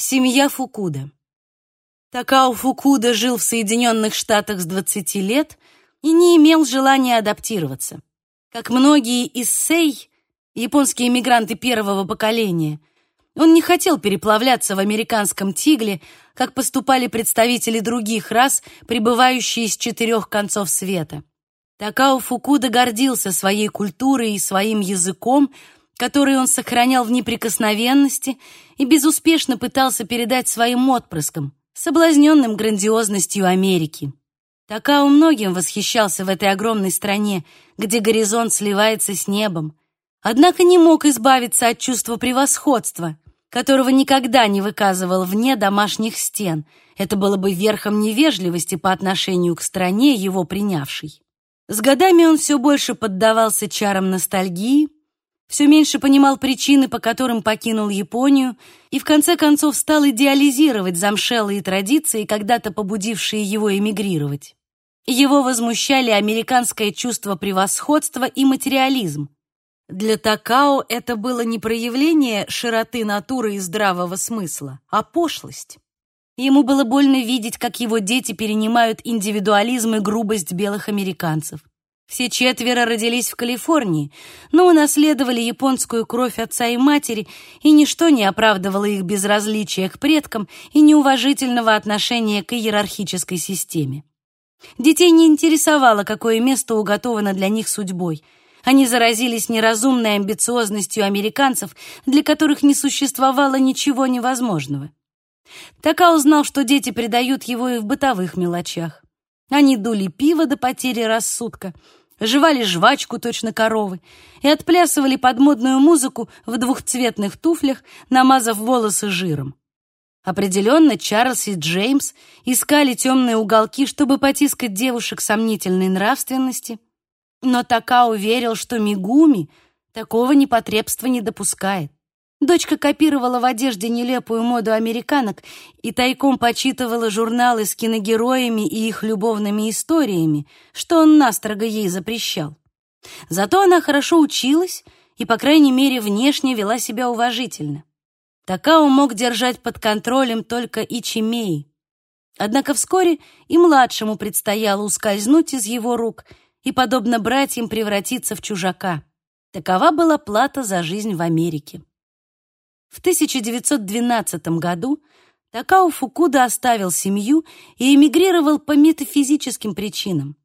Семья Фукуда. Такао Фукуда жил в Соединенных Штатах с 20 лет и не имел желания адаптироваться. Как многие из сей, японские иммигранты первого поколения, он не хотел переплавляться в американском тигле, как поступали представители других рас, прибывающие с четырех концов света. Такао Фукуда гордился своей культурой и своим языком, который он сохранял в неприкосновенности и безуспешно пытался передать своим отпрыскам, соблазненным грандиозностью Америки. Такао многим восхищался в этой огромной стране, где горизонт сливается с небом, однако не мог избавиться от чувства превосходства, которого никогда не выказывал вне домашних стен. Это было бы верхом невежливости по отношению к стране, его принявшей. С годами он все больше поддавался чарам ностальгии, все меньше понимал причины, по которым покинул Японию, и в конце концов стал идеализировать замшелые традиции, когда-то побудившие его эмигрировать. Его возмущали американское чувство превосходства и материализм. Для Такао это было не проявление широты натуры и здравого смысла, а пошлость. Ему было больно видеть, как его дети перенимают индивидуализм и грубость белых американцев. Все четверо родились в Калифорнии, но унаследовали японскую кровь отца и матери, и ничто не оправдывало их безразличия к предкам и неуважительного отношения к иерархической системе. Детей не интересовало, какое место уготовано для них судьбой. Они заразились неразумной амбициозностью американцев, для которых не существовало ничего невозможного. Така узнал, что дети предают его и в бытовых мелочах. Они дули пиво до потери рассудка — жевали жвачку точно коровы и отплясывали под модную музыку в двухцветных туфлях, намазав волосы жиром. Определенно, Чарльз и Джеймс искали темные уголки, чтобы потискать девушек сомнительной нравственности, но Такао верил, что Мигуми такого непотребства не допускает. Дочка копировала в одежде нелепую моду американок и тайком почитывала журналы с киногероями и их любовными историями, что он настрого ей запрещал. Зато она хорошо училась и, по крайней мере, внешне вела себя уважительно. Такао мог держать под контролем только Ичимей. Однако вскоре и младшему предстояло ускользнуть из его рук и, подобно братьям, превратиться в чужака. Такова была плата за жизнь в Америке. В 1912 году Такао Фукуда оставил семью и эмигрировал по метафизическим причинам.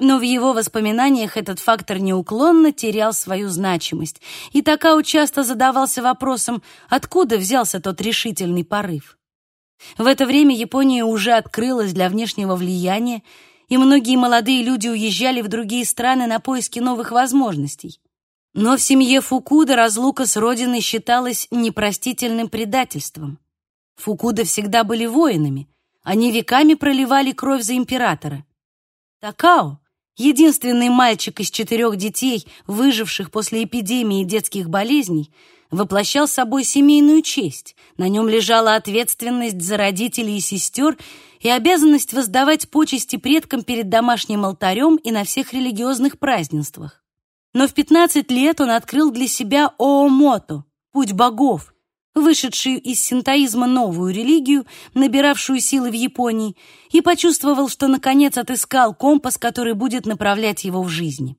Но в его воспоминаниях этот фактор неуклонно терял свою значимость, и Такао часто задавался вопросом, откуда взялся тот решительный порыв. В это время Япония уже открылась для внешнего влияния, и многие молодые люди уезжали в другие страны на поиски новых возможностей. Но в семье Фукуда разлука с родиной считалась непростительным предательством. Фукуда всегда были воинами, они веками проливали кровь за императора. Такао, единственный мальчик из четырех детей, выживших после эпидемии детских болезней, воплощал собой семейную честь. На нем лежала ответственность за родителей и сестер и обязанность воздавать почести предкам перед домашним алтарем и на всех религиозных празднествах. Но в 15 лет он открыл для себя Оомото, путь богов, вышедшую из синтоизма новую религию, набиравшую силы в Японии, и почувствовал, что наконец отыскал компас, который будет направлять его в жизни.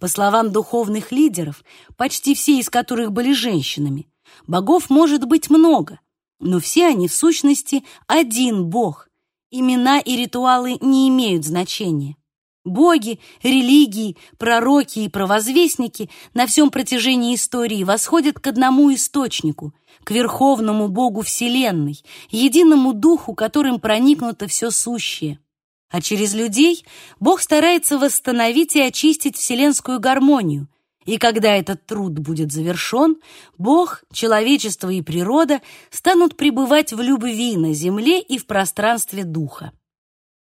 По словам духовных лидеров, почти все из которых были женщинами, богов может быть много, но все они в сущности один бог. Имена и ритуалы не имеют значения. Боги, религии, пророки и провозвестники на всем протяжении истории восходят к одному источнику, к верховному Богу Вселенной, единому Духу, которым проникнуто все сущее. А через людей Бог старается восстановить и очистить вселенскую гармонию, и когда этот труд будет завершен, Бог, человечество и природа станут пребывать в любви на земле и в пространстве Духа.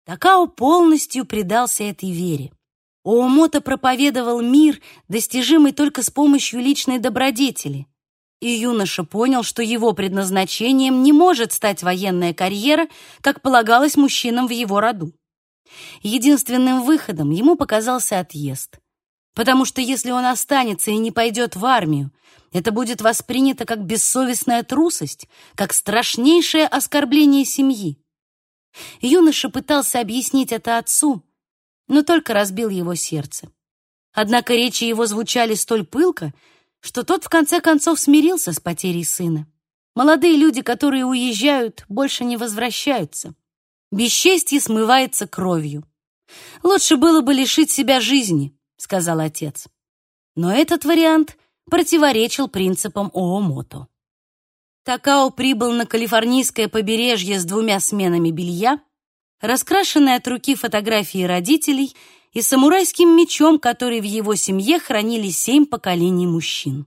Такао полностью предался этой вере. Оомото проповедовал мир, достижимый только с помощью личной добродетели. И юноша понял, что его предназначением не может стать военная карьера, как полагалось мужчинам в его роду. Единственным выходом ему показался отъезд. потому что если он останется и не пойдет в армию, это будет воспринято как бессовестная трусость, как страшнейшее оскорбление семьи. Юноша пытался объяснить это отцу, но только разбил его сердце. Однако речи его звучали столь пылко, что тот в конце концов смирился с потерей сына. Молодые люди, которые уезжают, больше не возвращаются. Бесчестье смывается кровью. Лучше было бы лишить себя жизни, сказал отец. Но этот вариант противоречил принципам Оомото. Такао прибыл на калифорнийское побережье с двумя сменами белья, раскрашенной от руки фотографии родителей и самурайским мечом, который в его семье хранили семь поколений мужчин.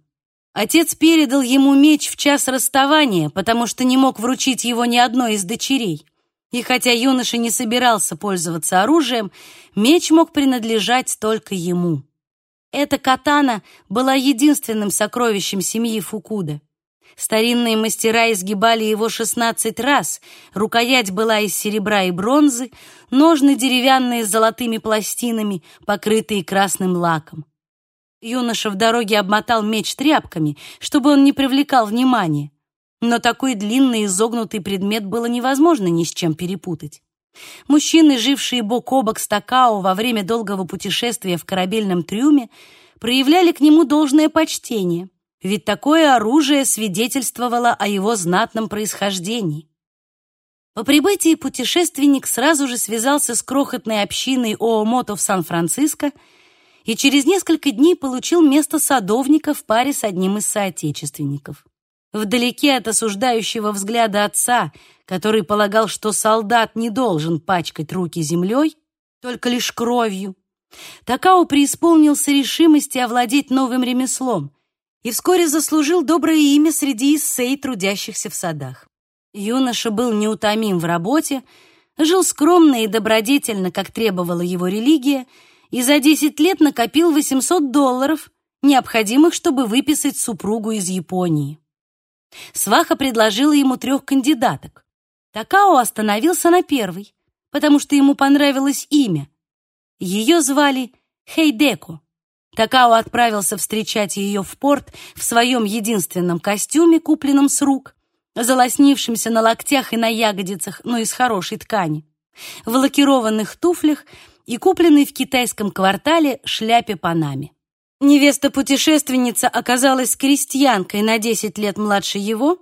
Отец передал ему меч в час расставания, потому что не мог вручить его ни одной из дочерей. И хотя юноша не собирался пользоваться оружием, меч мог принадлежать только ему. Эта катана была единственным сокровищем семьи Фукуда. Старинные мастера изгибали его 16 раз, рукоять была из серебра и бронзы, ножны деревянные с золотыми пластинами, покрытые красным лаком. Юноша в дороге обмотал меч тряпками, чтобы он не привлекал внимания. Но такой длинный изогнутый предмет было невозможно ни с чем перепутать. Мужчины, жившие бок о бок с Такао во время долгого путешествия в корабельном трюме, проявляли к нему должное почтение, ведь такое оружие свидетельствовало о его знатном происхождении. По прибытии путешественник сразу же связался с крохотной общиной Оомото в Сан-Франциско и через несколько дней получил место садовника в паре с одним из соотечественников. Вдалеке от осуждающего взгляда отца, который полагал, что солдат не должен пачкать руки землей, только лишь кровью, Такао преисполнился решимости овладеть новым ремеслом и вскоре заслужил доброе имя среди иссей, трудящихся в садах. Юноша был неутомим в работе, жил скромно и добродетельно, как требовала его религия, и за 10 лет накопил 800 долларов, необходимых, чтобы выписать супругу из Японии. Сваха предложила ему трех кандидаток. Такао остановился на первой, потому что ему понравилось имя. Ее звали Хейдеко. Такао отправился встречать ее в порт в своем единственном костюме, купленном с рук, залоснившемся на локтях и на ягодицах, но из хорошей ткани, в лакированных туфлях и купленной в китайском квартале шляпе Панаме. Невеста-путешественница оказалась крестьянкой на 10 лет младше его,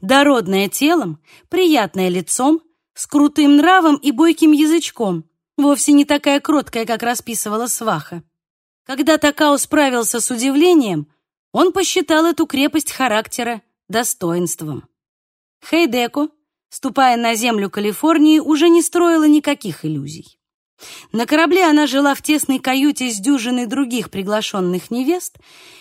дородная телом, приятная лицом, с крутым нравом и бойким язычком, вовсе не такая кроткая, как расписывала сваха. Когда Такао справился с удивлением, он посчитал эту крепость характера достоинством. Хейдеко, ступая на землю Калифорнии, уже не строила никаких иллюзий. На корабле она жила в тесной каюте с дюжиной других приглашенных невест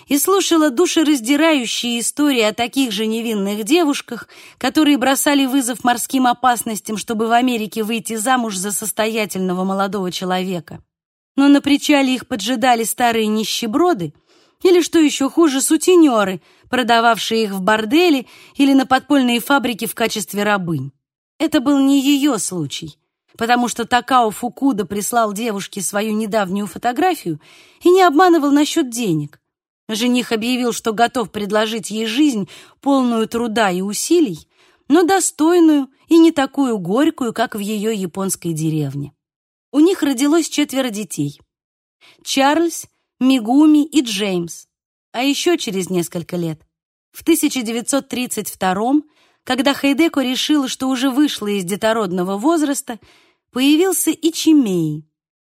и слушала душераздирающие истории о таких же невинных девушках, которые бросали вызов морским опасностям, чтобы в Америке выйти замуж за состоятельного молодого человека. Но на причале их поджидали старые нищеброды или, что еще хуже, сутенеры, продававшие их в борделе или на подпольные фабрики в качестве рабынь. Это был не ее случай потому что Такао Фукуда прислал девушке свою недавнюю фотографию и не обманывал насчет денег. Жених объявил, что готов предложить ей жизнь, полную труда и усилий, но достойную и не такую горькую, как в ее японской деревне. У них родилось четверо детей. Чарльз, Мигуми и Джеймс. А еще через несколько лет, в 1932 когда Хайдеко решила, что уже вышла из детородного возраста, появился и Чимей,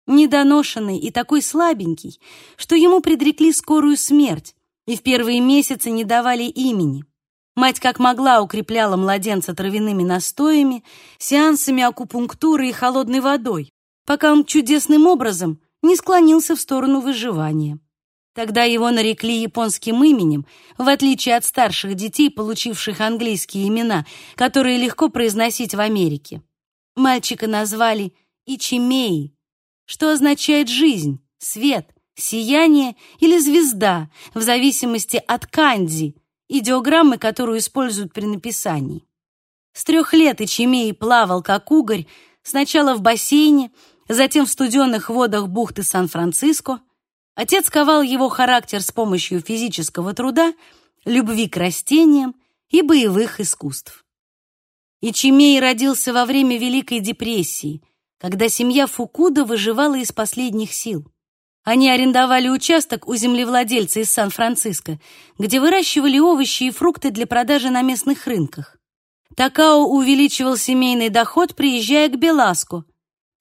недоношенный и такой слабенький, что ему предрекли скорую смерть и в первые месяцы не давали имени. Мать как могла укрепляла младенца травяными настоями, сеансами акупунктуры и холодной водой, пока он чудесным образом не склонился в сторону выживания. Тогда его нарекли японским именем, в отличие от старших детей, получивших английские имена, которые легко произносить в Америке. Мальчика назвали Ичимей, что означает жизнь, свет, сияние или звезда, в зависимости от канзи, идеограммы, которую используют при написании. С трех лет Ичимей плавал как угорь, сначала в бассейне, затем в студенных водах бухты Сан-Франциско, Отец ковал его характер с помощью физического труда, любви к растениям и боевых искусств. Ичимей родился во время Великой депрессии, когда семья Фукуда выживала из последних сил. Они арендовали участок у землевладельца из Сан-Франциско, где выращивали овощи и фрукты для продажи на местных рынках. Такао увеличивал семейный доход, приезжая к Беласку,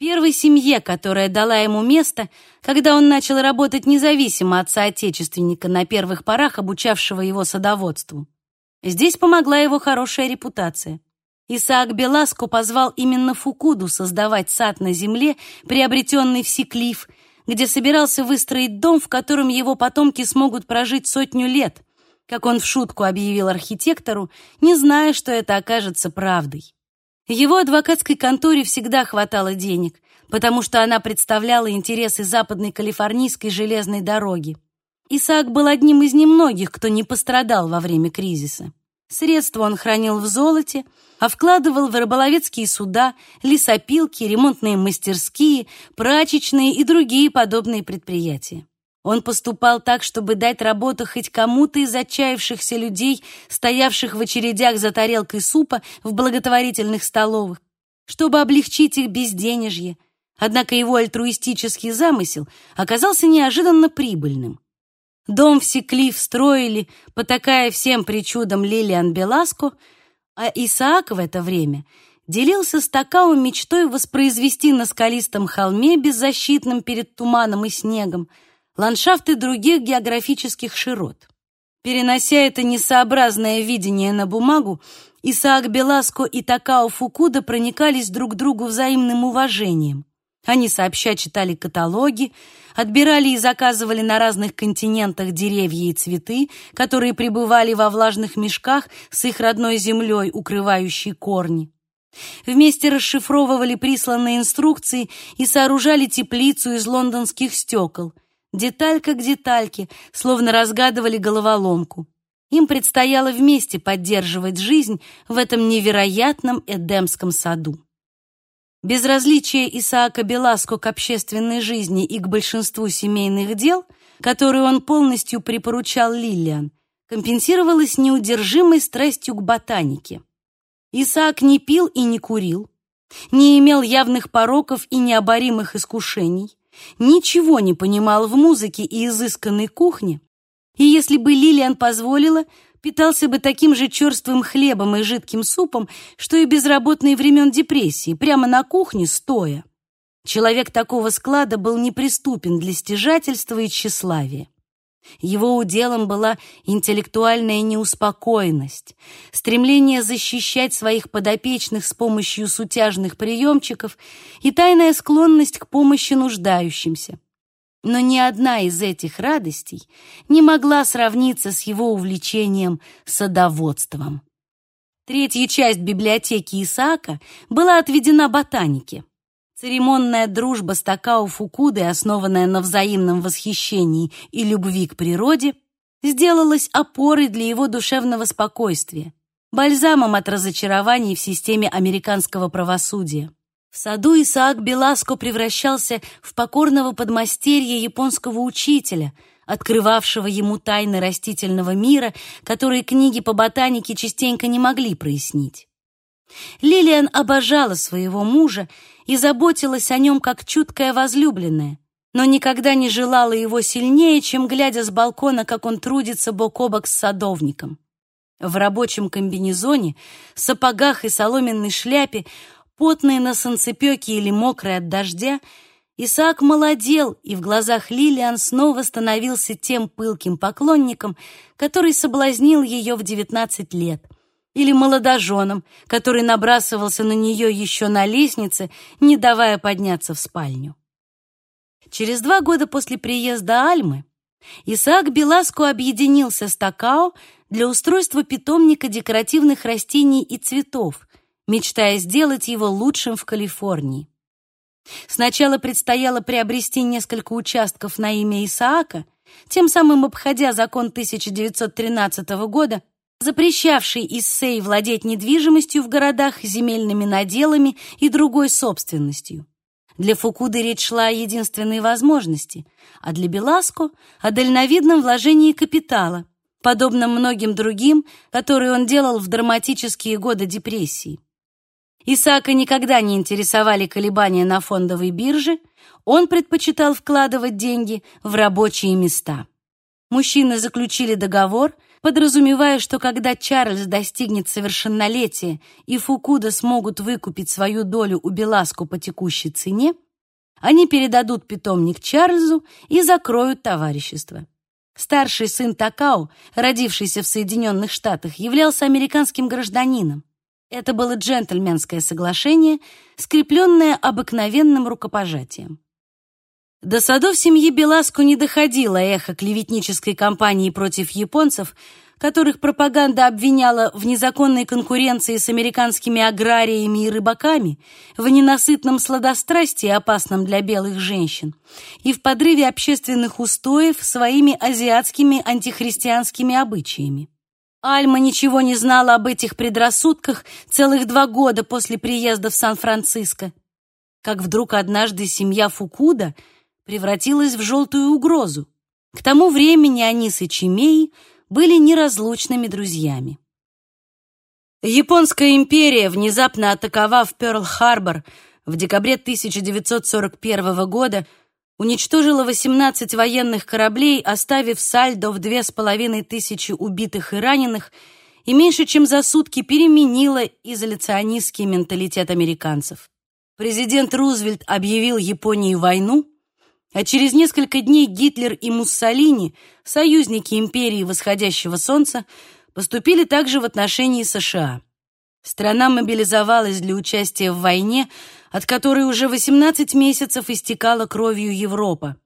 первой семье, которая дала ему место, когда он начал работать независимо от соотечественника на первых порах, обучавшего его садоводству. Здесь помогла его хорошая репутация. Исаак Беласко позвал именно Фукуду создавать сад на земле, приобретенный в Сиклиф, где собирался выстроить дом, в котором его потомки смогут прожить сотню лет, как он в шутку объявил архитектору, не зная, что это окажется правдой. Его адвокатской конторе всегда хватало денег, потому что она представляла интересы западной калифорнийской железной дороги. Исаак был одним из немногих, кто не пострадал во время кризиса. Средства он хранил в золоте, а вкладывал в рыболовецкие суда, лесопилки, ремонтные мастерские, прачечные и другие подобные предприятия. Он поступал так, чтобы дать работу хоть кому-то из отчаявшихся людей, стоявших в очередях за тарелкой супа в благотворительных столовых, чтобы облегчить их безденежье. Однако его альтруистический замысел оказался неожиданно прибыльным. Дом в Секлиф строили, потакая всем причудам Лилиан Беласко, а Исаак в это время делился с Такао мечтой воспроизвести на скалистом холме, беззащитном перед туманом и снегом, ландшафты других географических широт. Перенося это несообразное видение на бумагу, Исаак Беласко и Такао Фукуда проникались друг другу взаимным уважением. Они сообща читали каталоги, отбирали и заказывали на разных континентах деревья и цветы, которые пребывали во влажных мешках с их родной землей, укрывающей корни. Вместе расшифровывали присланные инструкции и сооружали теплицу из лондонских стекол. Деталька к детальке, словно разгадывали головоломку. Им предстояло вместе поддерживать жизнь в этом невероятном Эдемском саду. Безразличие Исаака Беласко к общественной жизни и к большинству семейных дел, которые он полностью припоручал Лилиан, компенсировалось неудержимой страстью к ботанике. Исаак не пил и не курил, не имел явных пороков и необоримых искушений, ничего не понимал в музыке и изысканной кухне, и если бы Лилиан позволила, питался бы таким же черствым хлебом и жидким супом, что и безработные времен депрессии, прямо на кухне стоя. Человек такого склада был неприступен для стяжательства и тщеславия. Его уделом была интеллектуальная неуспокоенность, стремление защищать своих подопечных с помощью сутяжных приемчиков и тайная склонность к помощи нуждающимся. Но ни одна из этих радостей не могла сравниться с его увлечением садоводством. Третья часть библиотеки Исаака была отведена ботанике. Церемонная дружба с Такао Фукудой, основанная на взаимном восхищении и любви к природе, сделалась опорой для его душевного спокойствия, бальзамом от разочарований в системе американского правосудия. В саду Исаак Беласко превращался в покорного подмастерья японского учителя, открывавшего ему тайны растительного мира, которые книги по ботанике частенько не могли прояснить. Лилиан обожала своего мужа и заботилась о нем как чуткая возлюбленная, но никогда не желала его сильнее, чем глядя с балкона, как он трудится бок о бок с садовником. В рабочем комбинезоне, сапогах и соломенной шляпе потный на солнцепёке или мокрый от дождя, Исаак молодел, и в глазах Лилиан снова становился тем пылким поклонником, который соблазнил ее в девятнадцать лет, или молодоженом, который набрасывался на нее еще на лестнице, не давая подняться в спальню. Через два года после приезда Альмы Исаак Беласко объединился с Такао для устройства питомника декоративных растений и цветов, мечтая сделать его лучшим в Калифорнии. Сначала предстояло приобрести несколько участков на имя Исаака, тем самым обходя закон 1913 года, запрещавший Иссей владеть недвижимостью в городах, земельными наделами и другой собственностью. Для Фукуды речь шла о единственной возможности, а для Беласко — о дальновидном вложении капитала, подобно многим другим, которые он делал в драматические годы депрессии. Исаака никогда не интересовали колебания на фондовой бирже, он предпочитал вкладывать деньги в рабочие места. Мужчины заключили договор, подразумевая, что когда Чарльз достигнет совершеннолетия и Фукуда смогут выкупить свою долю у Беласку по текущей цене, они передадут питомник Чарльзу и закроют товарищество. Старший сын Такао, родившийся в Соединенных Штатах, являлся американским гражданином. Это было джентльменское соглашение, скрепленное обыкновенным рукопожатием. До садов семьи Беласку не доходило эхо клеветнической кампании против японцев, которых пропаганда обвиняла в незаконной конкуренции с американскими аграриями и рыбаками, в ненасытном сладострастии, опасном для белых женщин, и в подрыве общественных устоев своими азиатскими антихристианскими обычаями. Альма ничего не знала об этих предрассудках целых два года после приезда в Сан-Франциско, как вдруг однажды семья Фукуда — превратилась в желтую угрозу. К тому времени они с Ичимеей были неразлучными друзьями. Японская империя, внезапно атаковав Пёрл-Харбор в декабре 1941 года, уничтожила 18 военных кораблей, оставив сальдо в две с половиной тысячи убитых и раненых, и меньше чем за сутки переменила изоляционистский менталитет американцев. Президент Рузвельт объявил Японии войну, а через несколько дней Гитлер и Муссолини, союзники империи восходящего солнца, поступили также в отношении США. Страна мобилизовалась для участия в войне, от которой уже 18 месяцев истекала кровью Европа.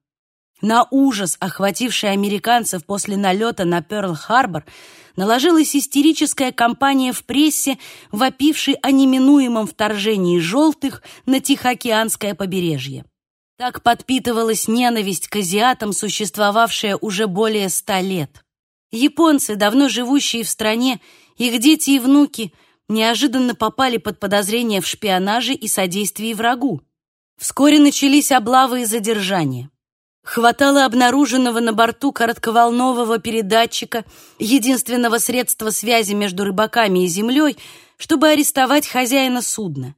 На ужас, охвативший американцев после налета на Пёрл-Харбор, наложилась истерическая кампания в прессе, вопившей о неминуемом вторжении желтых на Тихоокеанское побережье. Так подпитывалась ненависть к азиатам, существовавшая уже более ста лет. Японцы, давно живущие в стране, их дети и внуки неожиданно попали под подозрение в шпионаже и содействии врагу. Вскоре начались облавы и задержания. Хватало обнаруженного на борту коротковолнового передатчика, единственного средства связи между рыбаками и землей, чтобы арестовать хозяина судна.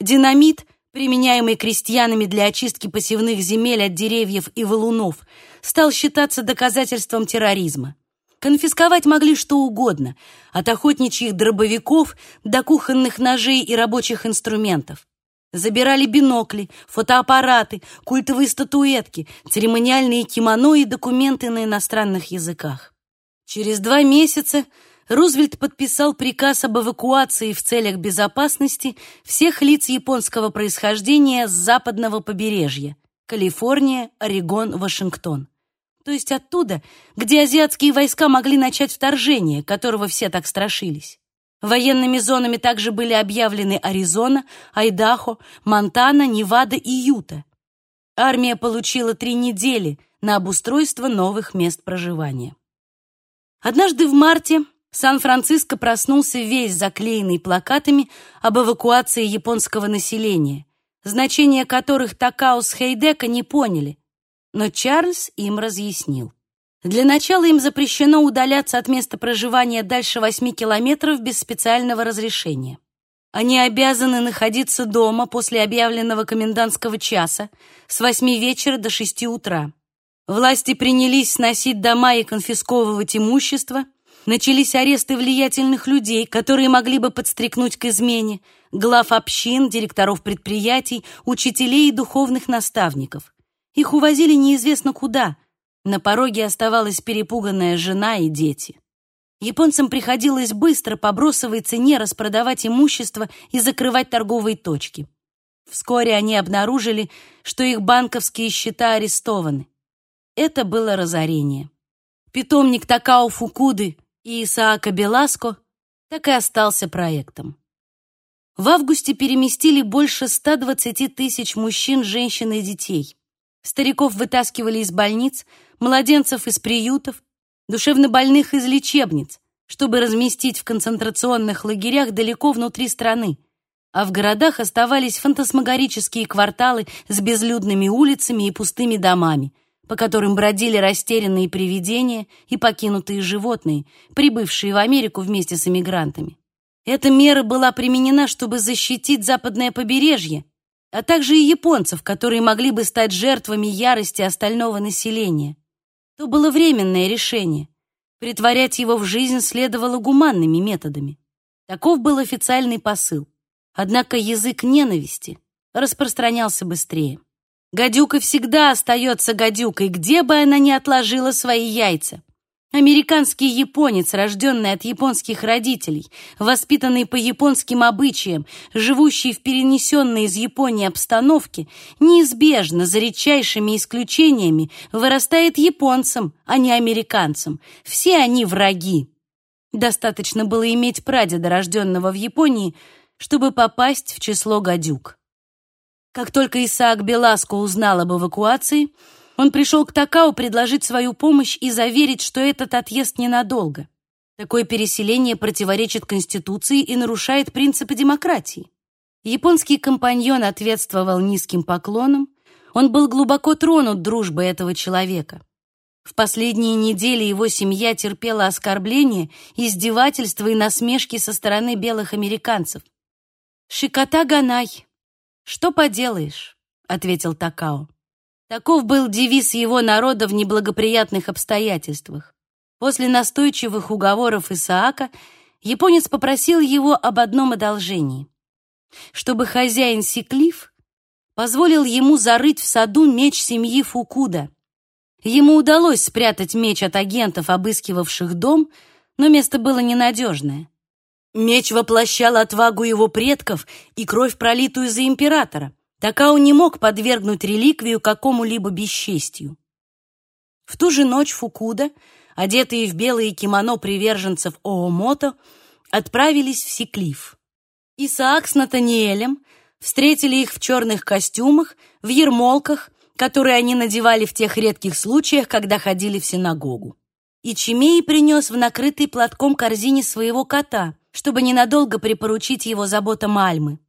Динамит — применяемый крестьянами для очистки посевных земель от деревьев и валунов, стал считаться доказательством терроризма. Конфисковать могли что угодно, от охотничьих дробовиков до кухонных ножей и рабочих инструментов. Забирали бинокли, фотоаппараты, культовые статуэтки, церемониальные кимоно и документы на иностранных языках. Через два месяца Рузвельт подписал приказ об эвакуации в целях безопасности всех лиц японского происхождения с западного побережья – Калифорния, Орегон, Вашингтон. То есть оттуда, где азиатские войска могли начать вторжение, которого все так страшились. Военными зонами также были объявлены Аризона, Айдахо, Монтана, Невада и Юта. Армия получила три недели на обустройство новых мест проживания. Однажды в марте Сан-Франциско проснулся весь заклеенный плакатами об эвакуации японского населения, значение которых Такао с Хейдека не поняли, но Чарльз им разъяснил. Для начала им запрещено удаляться от места проживания дальше 8 километров без специального разрешения. Они обязаны находиться дома после объявленного комендантского часа с 8 вечера до 6 утра. Власти принялись сносить дома и конфисковывать имущество – Начались аресты влиятельных людей, которые могли бы подстрекнуть к измене, глав общин, директоров предприятий, учителей и духовных наставников. Их увозили неизвестно куда. На пороге оставалась перепуганная жена и дети. Японцам приходилось быстро по бросовой цене распродавать имущество и закрывать торговые точки. Вскоре они обнаружили, что их банковские счета арестованы. Это было разорение. Питомник Такао Фукуды и Исаака Беласко так и остался проектом. В августе переместили больше 120 тысяч мужчин, женщин и детей. Стариков вытаскивали из больниц, младенцев из приютов, душевнобольных из лечебниц, чтобы разместить в концентрационных лагерях далеко внутри страны, а в городах оставались фантасмагорические кварталы с безлюдными улицами и пустыми домами, по которым бродили растерянные привидения и покинутые животные, прибывшие в Америку вместе с эмигрантами. Эта мера была применена, чтобы защитить западное побережье, а также и японцев, которые могли бы стать жертвами ярости остального населения. То было временное решение. Притворять его в жизнь следовало гуманными методами. Таков был официальный посыл. Однако язык ненависти распространялся быстрее. Гадюка всегда остается гадюкой, где бы она ни отложила свои яйца. Американский японец, рожденный от японских родителей, воспитанный по японским обычаям, живущий в перенесенной из Японии обстановке, неизбежно, за редчайшими исключениями, вырастает японцем, а не американцем. Все они враги. Достаточно было иметь прадеда, рожденного в Японии, чтобы попасть в число гадюк. Как только Исаак Беласко узнал об эвакуации, он пришел к Такао предложить свою помощь и заверить, что этот отъезд ненадолго. Такое переселение противоречит Конституции и нарушает принципы демократии. Японский компаньон ответствовал низким поклоном. Он был глубоко тронут дружбой этого человека. В последние недели его семья терпела оскорбления, издевательства и насмешки со стороны белых американцев. «Шикота Ганай, что поделаешь?» — ответил Такао. Таков был девиз его народа в неблагоприятных обстоятельствах. После настойчивых уговоров Исаака японец попросил его об одном одолжении. Чтобы хозяин Сиклиф позволил ему зарыть в саду меч семьи Фукуда. Ему удалось спрятать меч от агентов, обыскивавших дом, но место было ненадежное. Меч воплощал отвагу его предков и кровь, пролитую за императора. Такао не мог подвергнуть реликвию какому-либо бесчестью. В ту же ночь Фукуда, одетые в белые кимоно приверженцев Оомото, отправились в Сиклиф. Исаак с Натаниэлем встретили их в черных костюмах, в ермолках, которые они надевали в тех редких случаях, когда ходили в синагогу. И Чимей принес в накрытый платком корзине своего кота, чтобы ненадолго припоручить его заботам Альмы.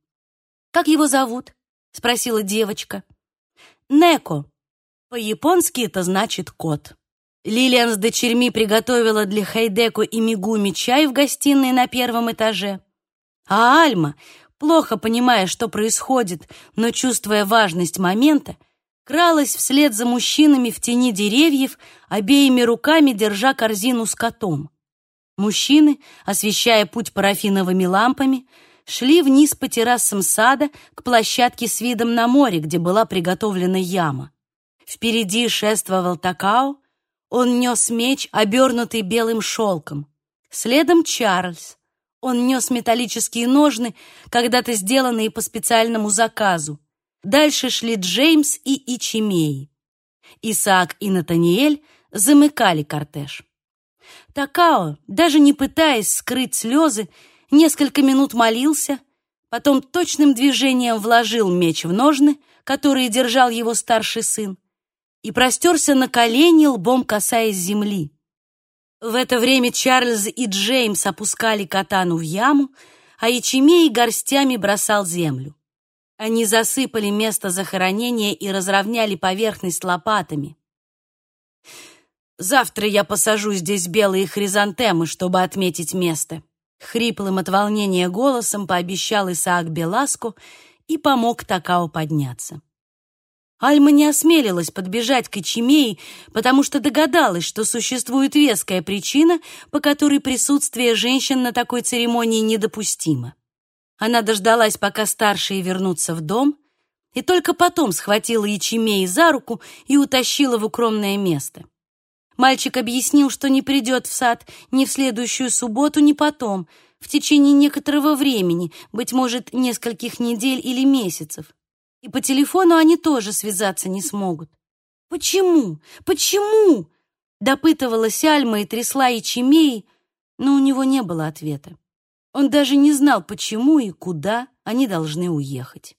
«Как его зовут?» — спросила девочка. «Неко. По-японски это значит кот». Лилиан с дочерьми приготовила для Хайдеку и Мигуми чай в гостиной на первом этаже. А Альма, плохо понимая, что происходит, но чувствуя важность момента, кралась вслед за мужчинами в тени деревьев, обеими руками держа корзину с котом. Мужчины, освещая путь парафиновыми лампами, шли вниз по террасам сада к площадке с видом на море, где была приготовлена яма. Впереди шествовал Такао, он нес меч, обернутый белым шелком. Следом Чарльз. Он нес металлические ножны, когда-то сделанные по специальному заказу. Дальше шли Джеймс и Ичимей. Исаак и Натаниэль замыкали кортеж. Такао, даже не пытаясь скрыть слезы, несколько минут молился, потом точным движением вложил меч в ножны, которые держал его старший сын, и простерся на колени, лбом касаясь земли. В это время Чарльз и Джеймс опускали катану в яму, а Ичимей горстями бросал землю. Они засыпали место захоронения и разровняли поверхность лопатами. «Завтра я посажу здесь белые хризантемы, чтобы отметить место», хриплым от волнения голосом пообещал Исаак Беласку и помог Такао подняться. Альма не осмелилась подбежать к Ичимеи, потому что догадалась, что существует веская причина, по которой присутствие женщин на такой церемонии недопустимо. Она дождалась, пока старшие вернутся в дом, и только потом схватила Ячемей за руку и утащила в укромное место. Мальчик объяснил, что не придет в сад ни в следующую субботу, ни потом, в течение некоторого времени, быть может, нескольких недель или месяцев. И по телефону они тоже связаться не смогут. «Почему? Почему?» Допытывалась Альма и трясла Ячемей, но у него не было ответа. Он даже не знал, почему и куда они должны уехать.